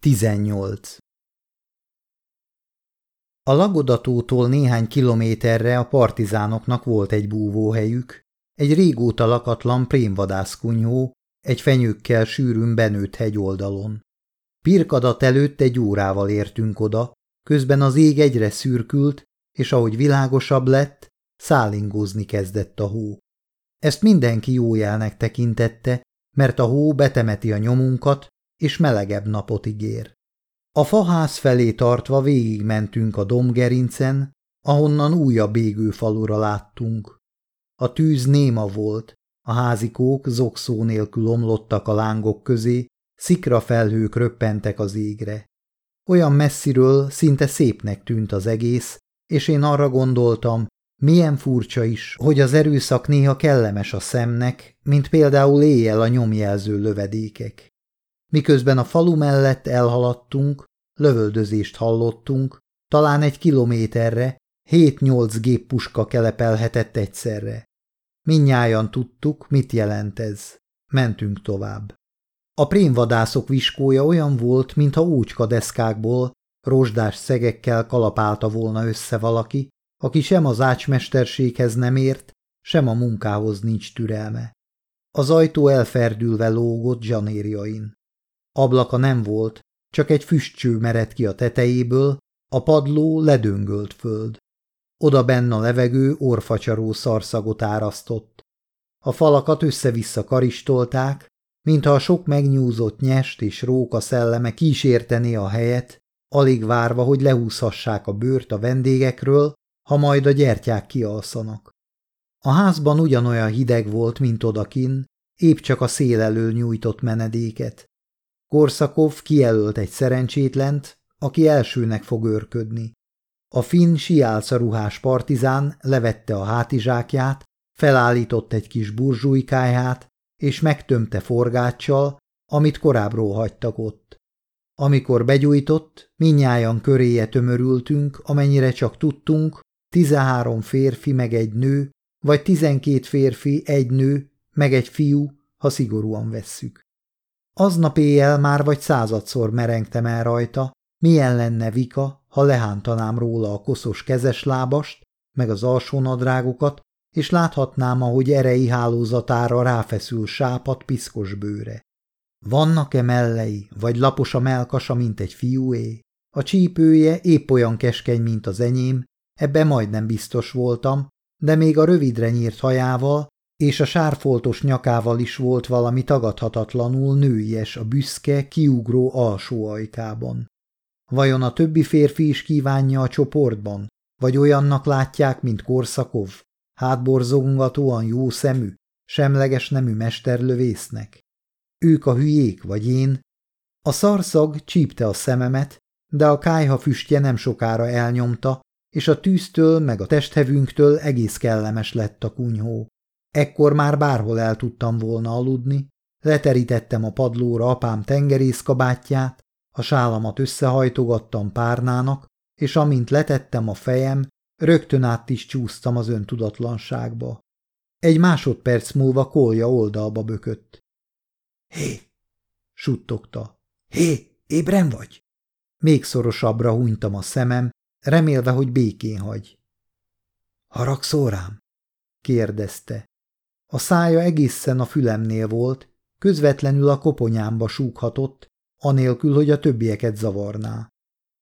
18. A Lagodatótól néhány kilométerre a partizánoknak volt egy búvóhelyük, egy régóta lakatlan prémvadászkunyhó, egy fenyőkkel sűrűn benőtt hegyoldalon. Pirkadat előtt egy órával értünk oda, közben az ég egyre szürkült, és ahogy világosabb lett, szállingózni kezdett a hó. Ezt mindenki jó jelnek tekintette, mert a hó betemeti a nyomunkat, és melegebb napot ígér. A faház felé tartva végigmentünk a domgerincen, ahonnan újabb égőfalura láttunk. A tűz néma volt, a házikók zokszó nélkül omlottak a lángok közé, szikra felhők röppentek az égre. Olyan messziről szinte szépnek tűnt az egész, és én arra gondoltam, milyen furcsa is, hogy az erőszak néha kellemes a szemnek, mint például éjjel a nyomjelző lövedékek. Miközben a falu mellett elhaladtunk, lövöldözést hallottunk, talán egy kilométerre, hét-nyolc géppuska kelepelhetett egyszerre. Minnyájan tudtuk, mit jelent ez. Mentünk tovább. A prémvadászok viskója olyan volt, mintha úcska deszkákból, rozsdás szegekkel kalapálta volna össze valaki, aki sem az ácsmesterséghez nem ért, sem a munkához nincs türelme. Az ajtó elferdülve lógott zsanérjain. Ablaka nem volt, csak egy füstcső mered ki a tetejéből, a padló ledöngölt föld. Oda benne a levegő orfacsaró szarszagot árasztott. A falakat össze-vissza karistolták, mintha a sok megnyúzott nyest és róka szelleme kísértené a helyet, alig várva, hogy lehúzhassák a bőrt a vendégekről, ha majd a gyertyák kialszanak. A házban ugyanolyan hideg volt, mint odakin, épp csak a szél elől nyújtott menedéket. Korszakov kijelölt egy szerencsétlent, aki elsőnek fog őrködni. A finn siálcaruhás partizán levette a hátizsákját, felállított egy kis burzsújkáját, és megtömte forgáccsal, amit korábbról hagytak ott. Amikor begyújtott, minnyájan köréje tömörültünk, amennyire csak tudtunk, tizenhárom férfi meg egy nő, vagy tizenkét férfi, egy nő, meg egy fiú, ha szigorúan vesszük. Aznap éjjel már vagy századszor merengtem el rajta, milyen lenne Vika, ha lehántanám róla a koszos kezeslábast, meg az alsónadrágokat, és láthatnám, ahogy erei hálózatára ráfeszül sápat piszkos bőre. Vannak-e mellei, vagy lapos a melkasa, mint egy fiúé? A csípője épp olyan keskeny, mint az enyém, ebben majdnem biztos voltam, de még a rövidre nyírt hajával és a sárfoltos nyakával is volt valami tagadhatatlanul nőies a büszke, kiugró alsó ajkában. Vajon a többi férfi is kívánja a csoportban, vagy olyannak látják, mint Korszakov, hátborzongatóan jó szemű, semleges nemű mesterlövésznek? Ők a hülyék, vagy én? A szarszag csípte a szememet, de a kájha füstje nem sokára elnyomta, és a tűztől meg a testhevünktől egész kellemes lett a kunyhó. Ekkor már bárhol el tudtam volna aludni, leterítettem a padlóra apám tengerészkabátját, a sálamat összehajtogattam párnának, és amint letettem a fejem, rögtön át is csúsztam az öntudatlanságba. Egy másodperc múlva kolja oldalba bökött. Hé! suttogta. Hé, ébren vagy? Még szorosabbra hunytam a szemem, remélve, hogy békén hagy. Haragszol rám? kérdezte. A szája egészen a fülemnél volt, közvetlenül a koponyámba súghatott, anélkül, hogy a többieket zavarná.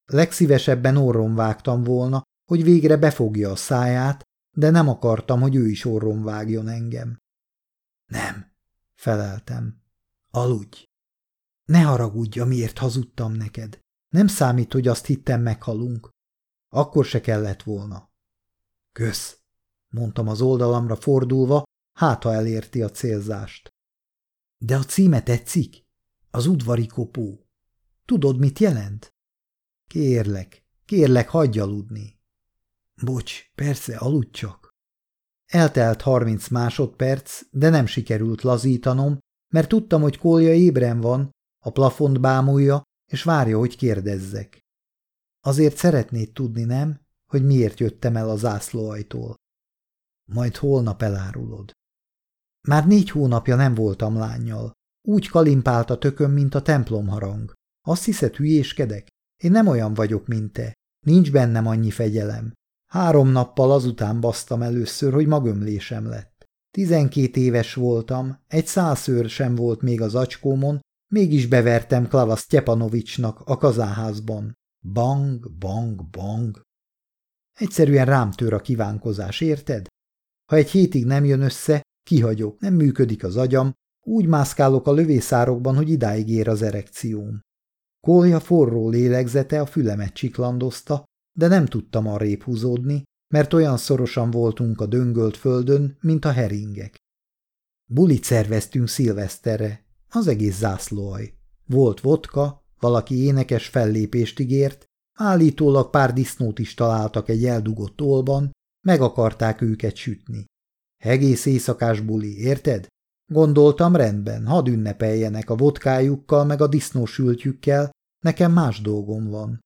Legszívesebben orron vágtam volna, hogy végre befogja a száját, de nem akartam, hogy ő is orron vágjon engem. Nem, feleltem. Aludj. Ne haragudj, amiért hazudtam neked. Nem számít, hogy azt hittem meghalunk. Akkor se kellett volna. Kösz, mondtam az oldalamra fordulva, hát ha elérti a célzást. De a címe tetszik? Az udvari kopó. Tudod, mit jelent? Kérlek, kérlek, hagyj aludni. Bocs, persze, aludj csak. Eltelt harminc másodperc, de nem sikerült lazítanom, mert tudtam, hogy Kolja ébren van, a plafont bámulja, és várja, hogy kérdezzek. Azért szeretnéd tudni, nem, hogy miért jöttem el a zászlóajtól? Majd holnap elárulod. Már négy hónapja nem voltam lányjal. Úgy kalimpált a tököm, mint a templomharang. Azt hiszed, hülyéskedek? Én nem olyan vagyok, mint te. Nincs bennem annyi fegyelem. Három nappal azután basztam először, hogy magömlésem lett. Tizenkét éves voltam, egy százszőr sem volt még az acskómon, mégis bevertem Klava Stepanovicsnak a kazáházban. Bang, bang, bang. Egyszerűen rám tör a kívánkozás, érted? Ha egy hétig nem jön össze, kihagyok, nem működik az agyam, úgy mászkálok a lövészárokban, hogy idáig ér az erekcióm. Kolja forró lélegzete a fülemet csiklandozta, de nem tudtam arrébb húzódni, mert olyan szorosan voltunk a döngölt földön, mint a heringek. Bulit szerveztünk szilveszterre, az egész zászlóaj. Volt vodka, valaki énekes fellépést ígért, állítólag pár disznót is találtak egy eldugott tolban, meg akarták őket sütni. Egész éjszakás buli, érted? Gondoltam rendben, hadd ünnepeljenek a vodkájukkal meg a disznósültjükkel, nekem más dolgom van.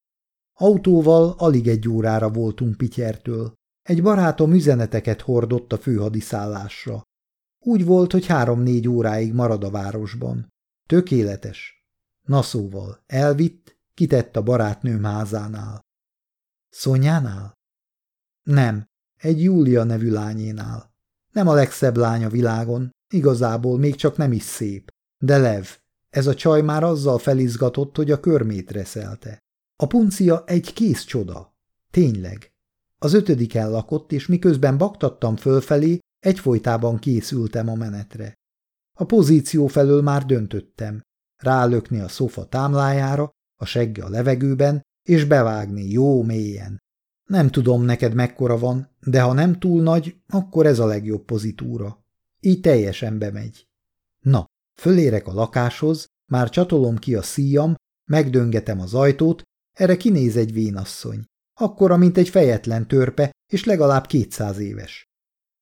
Autóval alig egy órára voltunk Pityertől. Egy barátom üzeneteket hordott a főhadiszállásra. Úgy volt, hogy három-négy óráig marad a városban. Tökéletes. Na szóval, elvitt, kitett a barátnőm házánál. Szonyánál? Nem, egy Júlia nevű lányénál. Nem a legszebb lány a világon, igazából még csak nem is szép. De Lev, ez a csaj már azzal felizgatott, hogy a körmét reszelte. A puncia egy kész csoda. Tényleg. Az ötödiken lakott, és miközben baktattam fölfelé, egyfolytában készültem a menetre. A pozíció felől már döntöttem. Rálökni a szofa támlájára, a segge a levegőben, és bevágni jó mélyen. Nem tudom neked mekkora van, de ha nem túl nagy, akkor ez a legjobb pozitúra. Így teljesen bemegy. Na, fölérek a lakáshoz, már csatolom ki a szíjam, megdöngetem az ajtót, erre kinéz egy vénasszony. Akkora, mint egy fejetlen törpe, és legalább kétszáz éves.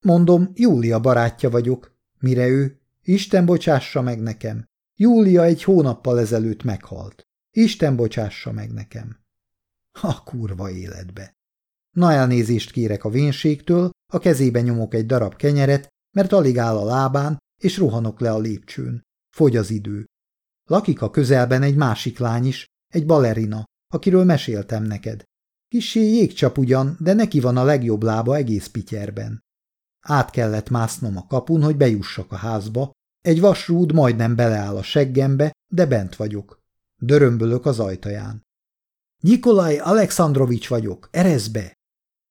Mondom, Júlia barátja vagyok. Mire ő? Isten bocsássa meg nekem. Júlia egy hónappal ezelőtt meghalt. Isten bocsássa meg nekem. A kurva életbe. Na elnézést kérek a vénségtől, a kezébe nyomok egy darab kenyeret, mert alig áll a lábán, és rohanok le a lépcsőn. Fogy az idő. Lakik a közelben egy másik lány is, egy balerina, akiről meséltem neked. Kissé jégcsap ugyan, de neki van a legjobb lába egész pityerben. Át kellett másznom a kapun, hogy bejussak a házba. Egy vasrúd majdnem beleáll a seggembe, de bent vagyok. Dörömbölök az ajtaján. Nikolaj Alexandrovics vagyok, erez be!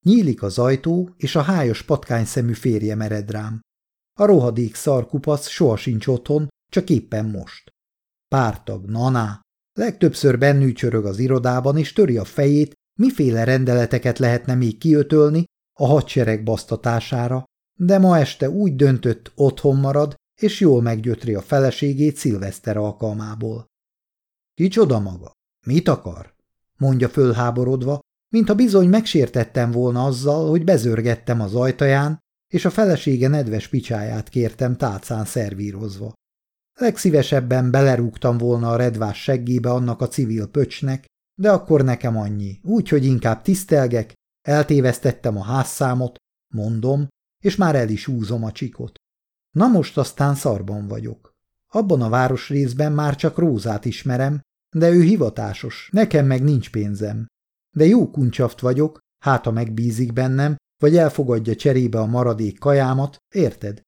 Nyílik az ajtó, és a hájas patkányszemű férje mered rám. A rohadék szarkupac soha otthon, csak éppen most. Pártag, naná. Legtöbbször bennű csörög az irodában, és töri a fejét, miféle rendeleteket lehetne még kiötölni a hadsereg basztatására, de ma este úgy döntött, otthon marad, és jól meggyötri a feleségét szilveszter alkalmából. Kicsoda maga? Mit akar? mondja fölháborodva, mintha bizony megsértettem volna azzal, hogy bezörgettem az ajtaján, és a felesége nedves picsáját kértem tálcán szervírozva. Legszívesebben belerúgtam volna a redvás seggébe annak a civil pöcsnek, de akkor nekem annyi, úgyhogy inkább tisztelgek, eltévesztettem a házszámot, mondom, és már el is úzom a csikot. Na most aztán szarban vagyok. Abban a városrészben már csak Rózát ismerem, de ő hivatásos, nekem meg nincs pénzem. De jó kuncsaft vagyok, hát ha megbízik bennem, vagy elfogadja cserébe a maradék kajámat, érted?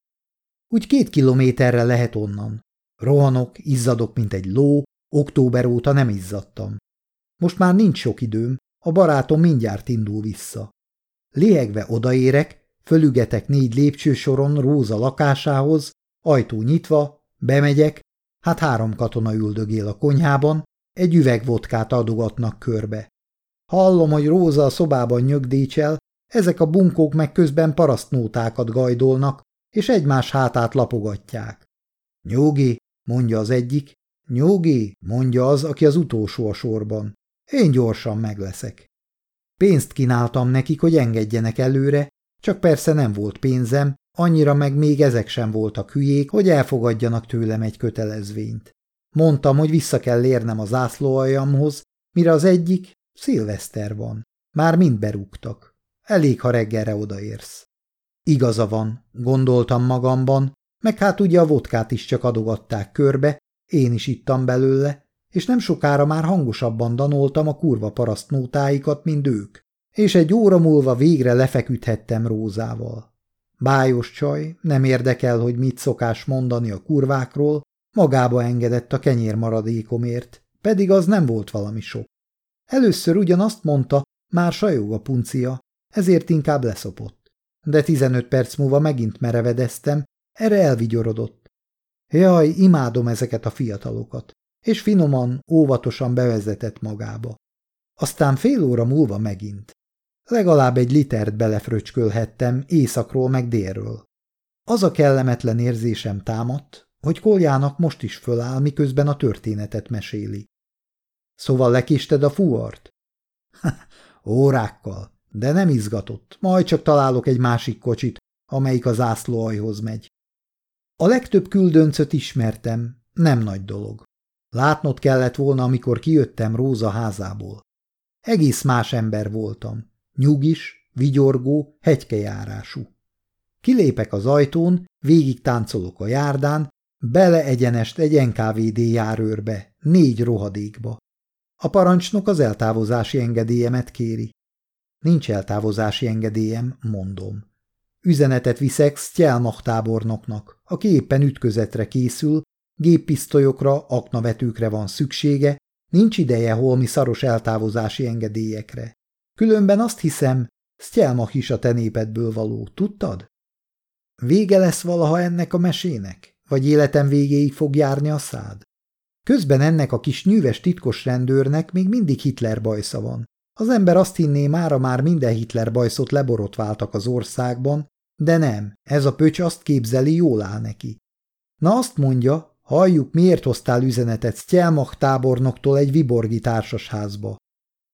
Úgy két kilométerre lehet onnan. Rohanok, izzadok, mint egy ló, október óta nem izzadtam. Most már nincs sok időm, a barátom mindjárt indul vissza. Léhegve odaérek, fölügetek négy lépcsősoron Róza lakásához, ajtó nyitva, bemegyek, hát három katona üldögél a konyhában, egy üveg vodkát adogatnak körbe. Hallom, hogy Róza a szobában nyögdécsel, ezek a bunkók meg közben parasztnótákat gajdolnak, és egymás hátát lapogatják. Nyugi, mondja az egyik, nyugi, mondja az, aki az utolsó a sorban. Én gyorsan megleszek. Pénzt kínáltam nekik, hogy engedjenek előre, csak persze nem volt pénzem, annyira meg még ezek sem voltak hülyék, hogy elfogadjanak tőlem egy kötelezvényt. Mondtam, hogy vissza kell érnem az zászlóaljamhoz, mire az egyik, szilveszter van. Már mind berúgtak. Elég, ha reggelre odaérsz. Igaza van, gondoltam magamban, meg hát ugye a vodkát is csak adogatták körbe, én is ittam belőle, és nem sokára már hangosabban danoltam a kurva parasztnótáikat, mint ők, és egy óra múlva végre lefeküdhettem Rózával. Bájos csaj, nem érdekel, hogy mit szokás mondani a kurvákról, magába engedett a kenyérmaradékomért, pedig az nem volt valami sok. Először ugyanazt mondta, már sajog a puncia, ezért inkább leszopott. De tizenöt perc múlva megint merevedeztem, erre elvigyorodott. Jaj, imádom ezeket a fiatalokat. És finoman, óvatosan bevezetett magába. Aztán fél óra múlva megint. Legalább egy litert belefröcskölhettem északról meg délről. Az a kellemetlen érzésem támadt, hogy Koljának most is föláll, miközben a történetet meséli. Szóval lekisted a fuart? Órákkal, de nem izgatott, majd csak találok egy másik kocsit, amelyik a zászlóajhoz megy. A legtöbb küldöncöt ismertem, nem nagy dolog. Látnod kellett volna, amikor kijöttem Róza házából. Egész más ember voltam. Nyugis, vigyorgó, hegykejárású. Kilépek az ajtón, végig táncolok a járdán, bele egyenest egy NKVD járőrbe, négy rohadékba. A parancsnok az eltávozási engedélyemet kéri. Nincs eltávozási engedélyem, mondom. Üzenetet viszek Stjelmach tábornoknak, aki éppen ütközetre készül, géppisztolyokra, aknavetőkre van szüksége, nincs ideje holmi szaros eltávozási engedélyekre. Különben azt hiszem, Stjelmach is a te való, tudtad? Vége lesz valaha ennek a mesének? Vagy életem végéig fog járni a szád? Közben ennek a kis nyűves titkos rendőrnek még mindig Hitler bajsza van. Az ember azt hinné mára már minden Hitler bajszot leborotváltak az országban, de nem, ez a pöcs azt képzeli, jól áll neki. Na azt mondja, halljuk, miért hoztál üzenetet Stjelmach tábornoktól egy viborgi társasházba.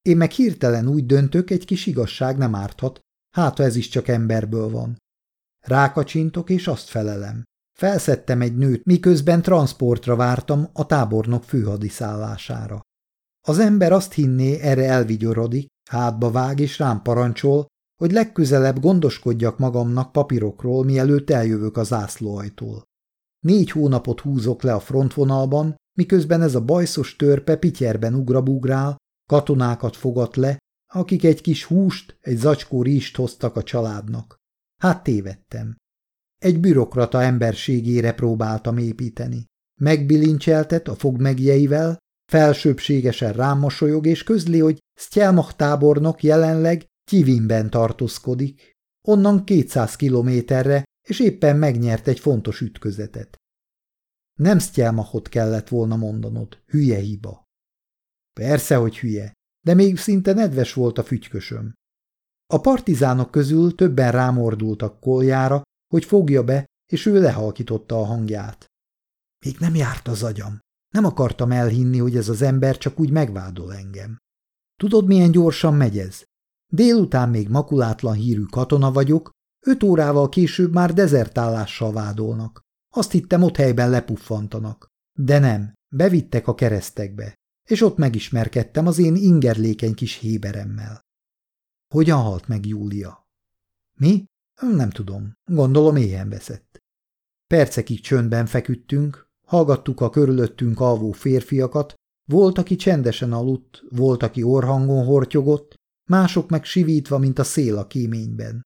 Én meg hirtelen úgy döntök, egy kis igazság nem árthat, hát ha ez is csak emberből van. Rákacsintok, és azt felelem. Felszedtem egy nőt, miközben transportra vártam a tábornok főhadiszállására. Az ember azt hinné, erre elvigyorodik, hátba vág és rám parancsol, hogy legközelebb gondoskodjak magamnak papírokról, mielőtt eljövök az zászlóajtól. Négy hónapot húzok le a frontvonalban, miközben ez a bajszos törpe pityerben ugrabugrál, katonákat fogat le, akik egy kis húst, egy zacskó rizst hoztak a családnak. Hát tévedtem. Egy bürokrata emberségére próbáltam építeni. Megbilincseltet a fogmegjeivel, felsőbségesen rám mosolyog, és közli, hogy Stjelmach tábornok jelenleg Kivinben tartózkodik, onnan 200 kilométerre, és éppen megnyert egy fontos ütközetet. Nem Stjelmachot kellett volna mondanod, hülye hiba. Persze, hogy hülye, de még szinte nedves volt a fügykösöm. A partizánok közül többen rámordultak koljára, hogy fogja be, és ő lehalkította a hangját. Még nem járt az agyam. Nem akartam elhinni, hogy ez az ember csak úgy megvádol engem. Tudod, milyen gyorsan megy ez? Délután még makulátlan hírű katona vagyok, öt órával később már dezertállással vádolnak. Azt hittem, ott helyben lepuffantanak. De nem, bevittek a keresztekbe, és ott megismerkedtem az én ingerlékeny kis héberemmel. Hogyan halt meg Júlia? Mi? Nem tudom, gondolom éhen veszett. Percekig csöndben feküdtünk, hallgattuk a körülöttünk alvó férfiakat, volt, aki csendesen aludt, volt, aki orhangon hortyogott, mások meg sivítva, mint a szél a kéményben.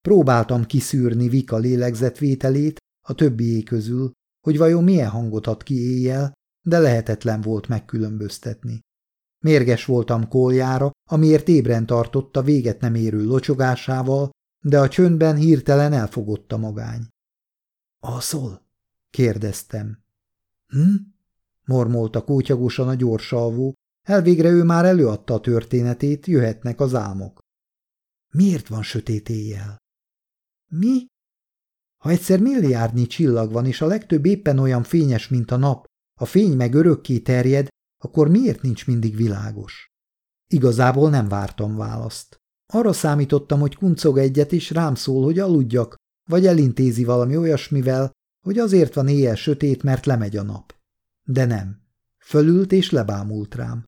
Próbáltam kiszűrni Vika lélegzetvételét a többié közül, hogy vajon milyen hangot ad ki éjjel, de lehetetlen volt megkülönböztetni. Mérges voltam koljára, amiért ébren tartotta véget nem érő locsogásával, de a csöndben hirtelen elfogott a magány. – Alszol? – kérdeztem. – Hm? – mormolta kótyagosan a gyorsalvó, elvégre ő már előadta a történetét, jöhetnek az álmok. – Miért van sötét éjjel? – Mi? Ha egyszer milliárdnyi csillag van, és a legtöbb éppen olyan fényes, mint a nap, a fény meg örökké terjed, akkor miért nincs mindig világos? Igazából nem vártam választ. Arra számítottam, hogy kuncog egyet, és rám szól, hogy aludjak, vagy elintézi valami olyasmivel, hogy azért van éjjel sötét, mert lemegy a nap. De nem. Fölült és lebámult rám.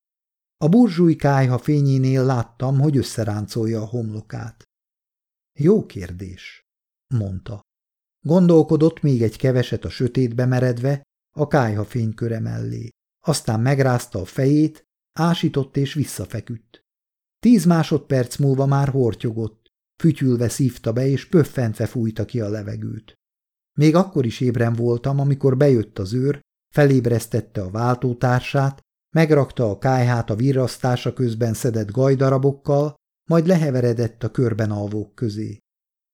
A burzsúj kájha fényénél láttam, hogy összeráncolja a homlokát. Jó kérdés, mondta. Gondolkodott még egy keveset a sötétbe meredve, a kájha fényköre mellé. aztán megrázta a fejét, ásított és visszafeküdt. Tíz másodperc múlva már hortyogott, fütyülve szívta be és pöffentve fújta ki a levegőt. Még akkor is ébren voltam, amikor bejött az őr, felébresztette a váltótársát, megrakta a kájhát a virrasztása közben szedett gajdarabokkal, majd leheveredett a körben alvók közé.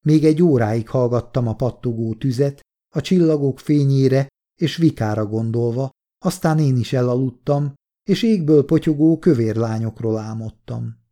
Még egy óráig hallgattam a pattogó tüzet, a csillagok fényére és vikára gondolva, aztán én is elaludtam, és égből potyogó kövér lányokról álmodtam.